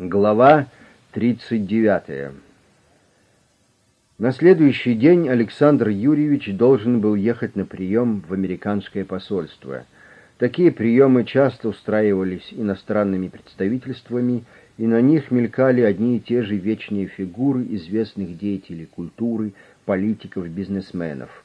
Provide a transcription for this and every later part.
Глава 39 На следующий день Александр Юрьевич должен был ехать на прием в американское посольство. Такие приемы часто устраивались иностранными представительствами, и на них мелькали одни и те же вечные фигуры известных деятелей культуры, политиков, бизнесменов.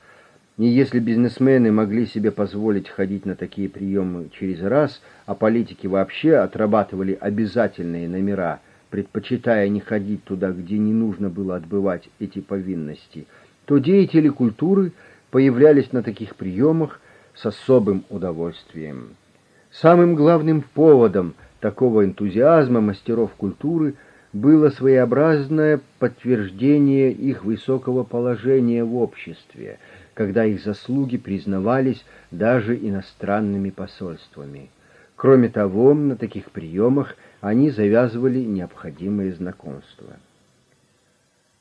И если бизнесмены могли себе позволить ходить на такие приемы через раз, а политики вообще отрабатывали обязательные номера, предпочитая не ходить туда, где не нужно было отбывать эти повинности, то деятели культуры появлялись на таких приемах с особым удовольствием. Самым главным поводом такого энтузиазма мастеров культуры было своеобразное подтверждение их высокого положения в обществе – когда их заслуги признавались даже иностранными посольствами. Кроме того, на таких приемах они завязывали необходимые знакомства.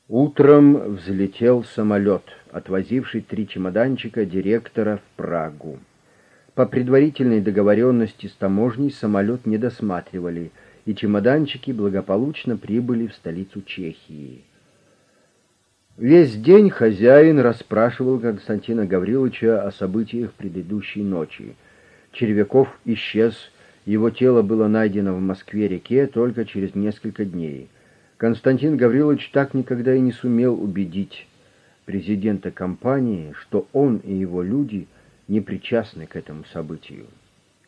Утром взлетел самолет, отвозивший три чемоданчика директора в Прагу. По предварительной договоренности с таможней самолет не досматривали, и чемоданчики благополучно прибыли в столицу Чехии. Весь день хозяин расспрашивал Константина Гавриловича о событиях предыдущей ночи. Червяков исчез, его тело было найдено в Москве-реке только через несколько дней. Константин Гаврилович так никогда и не сумел убедить президента компании, что он и его люди не причастны к этому событию.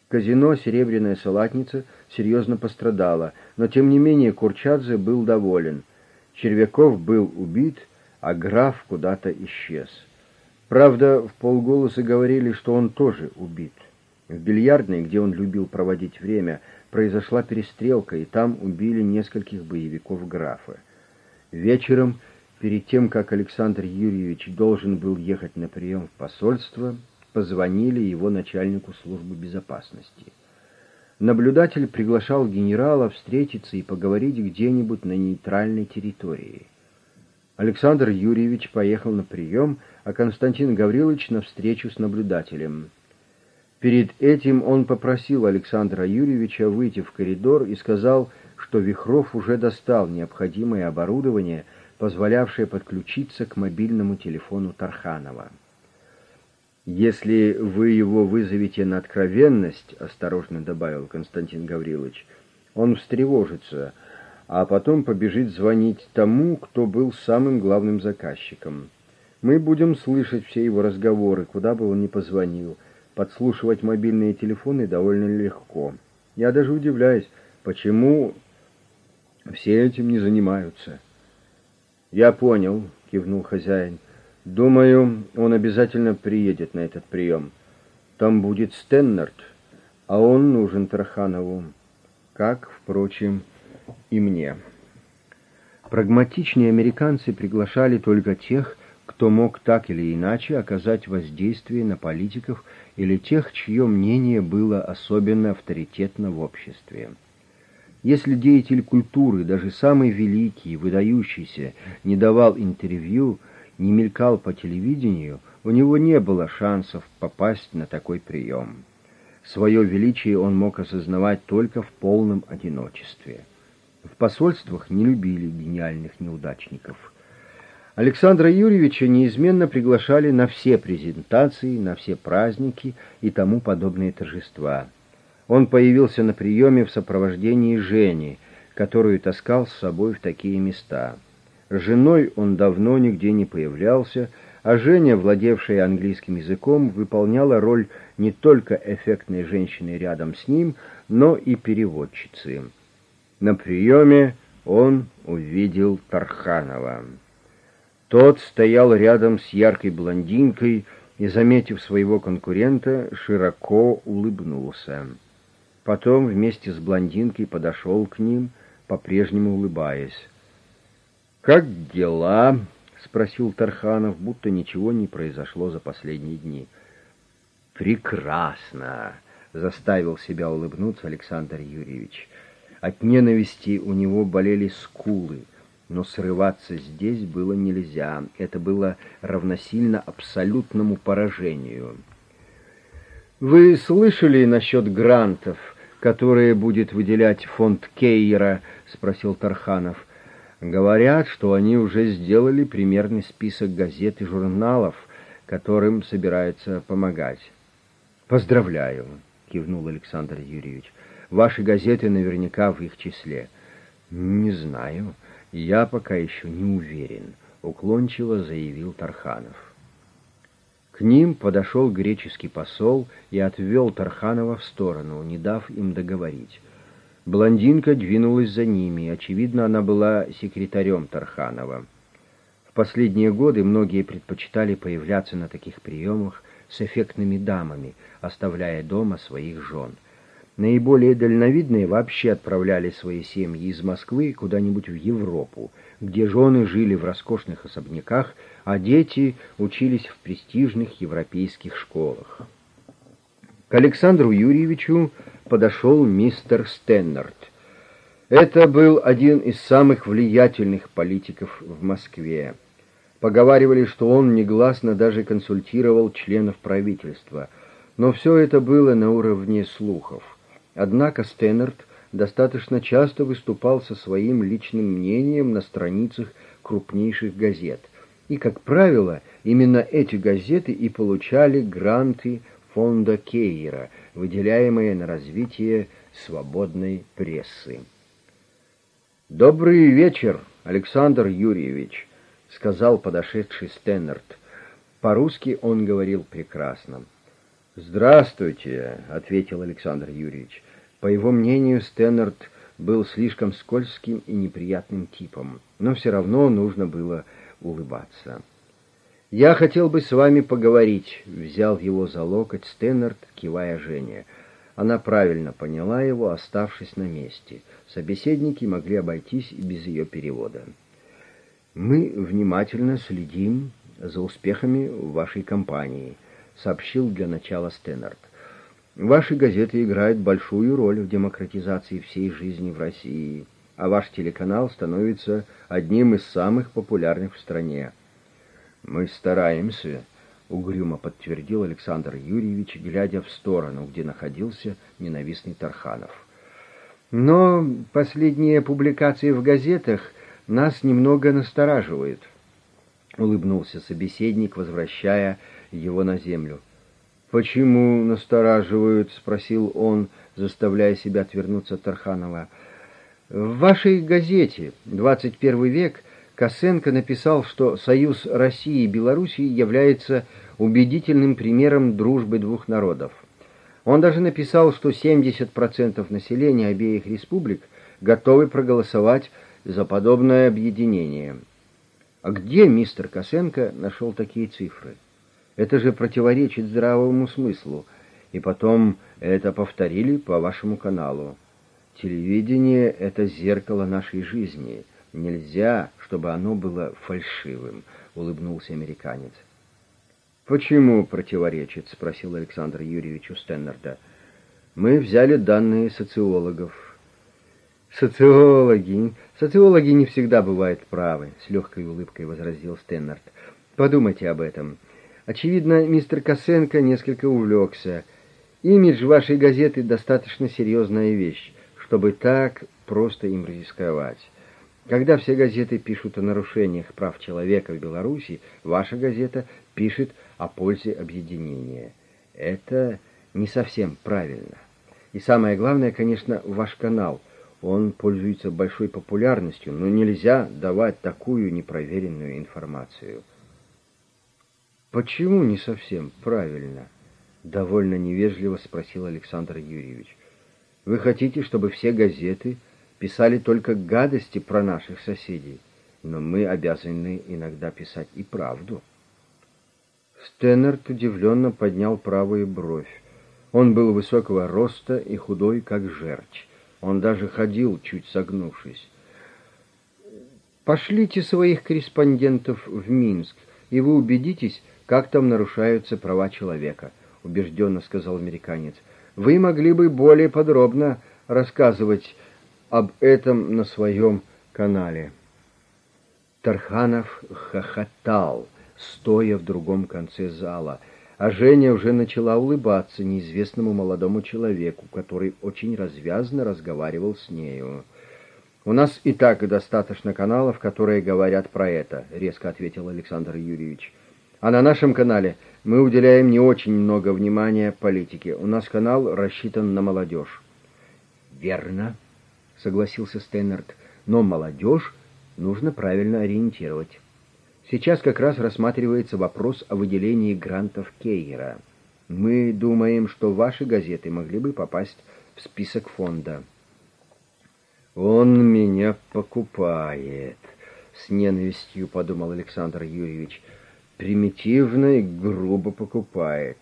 Казино «Серебряная салатница» серьезно пострадало, но тем не менее Курчадзе был доволен. Червяков был убит — а граф куда-то исчез. Правда, в полголоса говорили, что он тоже убит. В бильярдной, где он любил проводить время, произошла перестрелка, и там убили нескольких боевиков графа. Вечером, перед тем, как Александр Юрьевич должен был ехать на прием в посольство, позвонили его начальнику службы безопасности. Наблюдатель приглашал генерала встретиться и поговорить где-нибудь на нейтральной территории. Александр Юрьевич поехал на прием, а Константин Гаврилович на встречу с наблюдателем. Перед этим он попросил Александра Юрьевича выйти в коридор и сказал, что Вихров уже достал необходимое оборудование, позволявшее подключиться к мобильному телефону Тарханова. «Если вы его вызовете на откровенность», — осторожно добавил Константин Гаврилович, — «он встревожится» а потом побежит звонить тому, кто был самым главным заказчиком. Мы будем слышать все его разговоры, куда бы он ни позвонил. Подслушивать мобильные телефоны довольно легко. Я даже удивляюсь, почему все этим не занимаются. «Я понял», — кивнул хозяин. «Думаю, он обязательно приедет на этот прием. Там будет Стеннард, а он нужен Тарханову. Как, впрочем, и мне. Прагматичные американцы приглашали только тех, кто мог так или иначе оказать воздействие на политиков или тех, чье мнение было особенно авторитетно в обществе. Если деятель культуры, даже самый великий и выдающийся, не давал интервью, не мелькал по телевидению, у него не было шансов попасть на такой прием. Свое величие он мог осознавать только в полном одиночестве. В посольствах не любили гениальных неудачников. Александра Юрьевича неизменно приглашали на все презентации, на все праздники и тому подобные торжества. Он появился на приеме в сопровождении Жени, которую таскал с собой в такие места. С женой он давно нигде не появлялся, а Женя, владевшая английским языком, выполняла роль не только эффектной женщины рядом с ним, но и переводчицы. На приеме он увидел Тарханова. Тот стоял рядом с яркой блондинкой и, заметив своего конкурента, широко улыбнулся. Потом вместе с блондинкой подошел к ним, по-прежнему улыбаясь. «Как дела?» — спросил Тарханов, будто ничего не произошло за последние дни. «Прекрасно!» — заставил себя улыбнуться Александр Юрьевич. От ненависти у него болели скулы, но срываться здесь было нельзя. Это было равносильно абсолютному поражению. «Вы слышали насчет грантов, которые будет выделять фонд Кейера?» — спросил Тарханов. «Говорят, что они уже сделали примерный список газет и журналов, которым собираются помогать». «Поздравляю», — кивнул Александр Юрьевич. «Ваши газеты наверняка в их числе». «Не знаю. Я пока еще не уверен», — уклончиво заявил Тарханов. К ним подошел греческий посол и отвел Тарханова в сторону, не дав им договорить. Блондинка двинулась за ними, очевидно, она была секретарем Тарханова. В последние годы многие предпочитали появляться на таких приемах с эффектными дамами, оставляя дома своих жен. Наиболее дальновидные вообще отправляли свои семьи из Москвы куда-нибудь в Европу, где жены жили в роскошных особняках, а дети учились в престижных европейских школах. К Александру Юрьевичу подошел мистер Стеннард. Это был один из самых влиятельных политиков в Москве. Поговаривали, что он негласно даже консультировал членов правительства, но все это было на уровне слухов. Однако Стэннерт достаточно часто выступал со своим личным мнением на страницах крупнейших газет. И, как правило, именно эти газеты и получали гранты фонда Кейера, выделяемые на развитие свободной прессы. «Добрый вечер, Александр Юрьевич», — сказал подошедший Стэннерт. По-русски он говорил прекрасно. «Здравствуйте», — ответил Александр Юрьевич. По его мнению, Стэннерд был слишком скользким и неприятным типом, но все равно нужно было улыбаться. «Я хотел бы с вами поговорить», — взял его за локоть Стэннерд, кивая Жене. Она правильно поняла его, оставшись на месте. Собеседники могли обойтись и без ее перевода. «Мы внимательно следим за успехами вашей компании», — сообщил для начала Стэннерд. Ваши газеты играют большую роль в демократизации всей жизни в России, а ваш телеканал становится одним из самых популярных в стране. Мы стараемся, угрюмо подтвердил Александр Юрьевич, глядя в сторону, где находился ненавистный Тарханов. Но последние публикации в газетах нас немного настораживают, улыбнулся собеседник, возвращая его на землю. «Почему настораживают?» — спросил он, заставляя себя отвернуться от Тарханова. «В вашей газете «21 век» Косенко написал, что союз России и Белоруссии является убедительным примером дружбы двух народов. Он даже написал, что 70% населения обеих республик готовы проголосовать за подобное объединение. А где мистер Косенко нашел такие цифры? Это же противоречит здравому смыслу. И потом это повторили по вашему каналу. Телевидение — это зеркало нашей жизни. Нельзя, чтобы оно было фальшивым, — улыбнулся американец. «Почему противоречит?» — спросил Александр Юрьевич у Стэннерда. «Мы взяли данные социологов». «Социологи? Социологи не всегда бывают правы», — с легкой улыбкой возразил Стэннерд. «Подумайте об этом. Очевидно, мистер Косенко несколько увлекся. Имидж вашей газеты достаточно серьезная вещь, чтобы так просто им рисковать. Когда все газеты пишут о нарушениях прав человека в Беларуси, ваша газета пишет о пользе объединения. Это не совсем правильно. И самое главное, конечно, ваш канал. Он пользуется большой популярностью, но нельзя давать такую непроверенную информацию. «Почему не совсем правильно?» — довольно невежливо спросил Александр Юрьевич. «Вы хотите, чтобы все газеты писали только гадости про наших соседей, но мы обязаны иногда писать и правду». Стэннерт удивленно поднял правую бровь. Он был высокого роста и худой, как жерч. Он даже ходил, чуть согнувшись. «Пошлите своих корреспондентов в Минск, и вы убедитесь, как там нарушаются права человека, убежденно сказал американец. Вы могли бы более подробно рассказывать об этом на своем канале. Тарханов хохотал, стоя в другом конце зала. а Женя уже начала улыбаться неизвестному молодому человеку, который очень развязно разговаривал с нею. «У нас и так достаточно каналов, которые говорят про это», — резко ответил Александр Юрьевич. «А на нашем канале мы уделяем не очень много внимания политике. У нас канал рассчитан на молодежь». «Верно», — согласился Стейнерт, — «но молодежь нужно правильно ориентировать». Сейчас как раз рассматривается вопрос о выделении грантов Кейгера. Мы думаем, что ваши газеты могли бы попасть в список фонда. «Он меня покупает», — с ненавистью подумал Александр Юрьевич. «Примитивно и грубо покупает.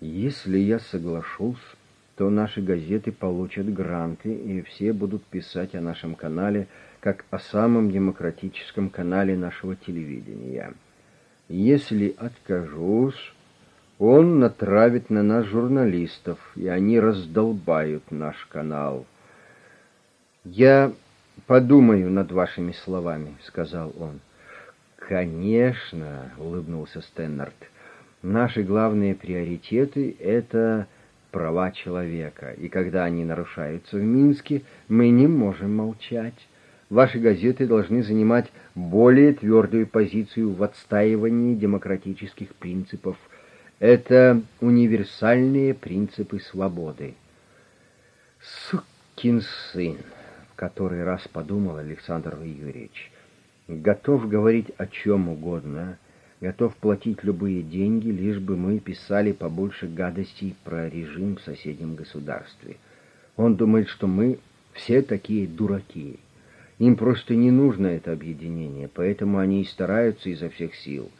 Если я соглашусь, то наши газеты получат гранты, и все будут писать о нашем канале — как о самом демократическом канале нашего телевидения. Если откажусь, он натравит на нас журналистов, и они раздолбают наш канал. «Я подумаю над вашими словами», — сказал он. «Конечно», — улыбнулся Стэннард, — «наши главные приоритеты — это права человека, и когда они нарушаются в Минске, мы не можем молчать ваши газеты должны занимать более твердую позицию в отстаивании демократических принципов. Это универсальные принципы свободы. Сукин сын, который раз подумал Александр Юрьевич, готов говорить о чем угодно, готов платить любые деньги, лишь бы мы писали побольше гадостей про режим в соседнем государстве. Он думает, что мы все такие дураки. Им просто не нужно это объединение, поэтому они и стараются изо всех сил.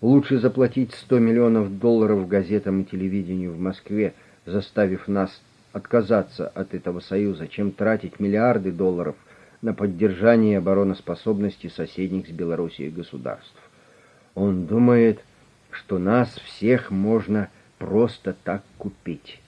Лучше заплатить 100 миллионов долларов газетам и телевидению в Москве, заставив нас отказаться от этого союза, чем тратить миллиарды долларов на поддержание обороноспособности соседних с Белоруссией государств. Он думает, что нас всех можно просто так купить.